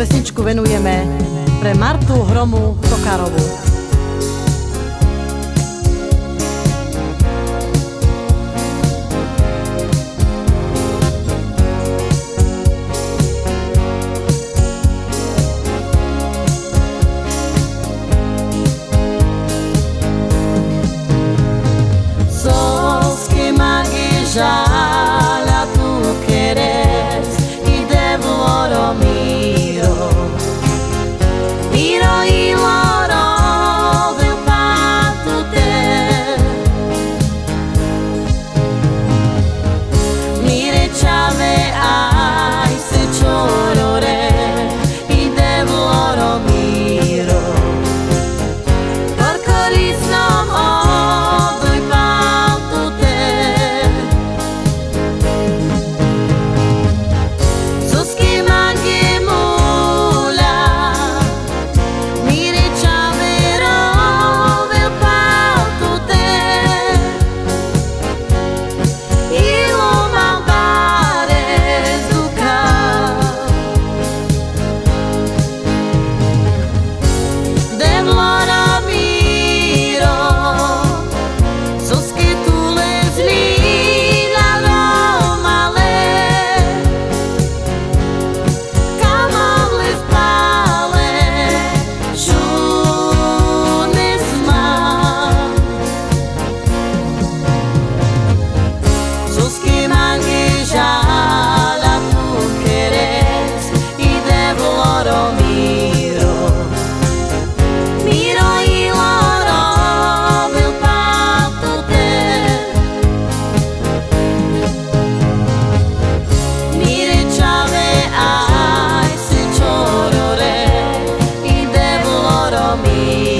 pesničku venujeme pre Martu Hromu Tokarovú. You.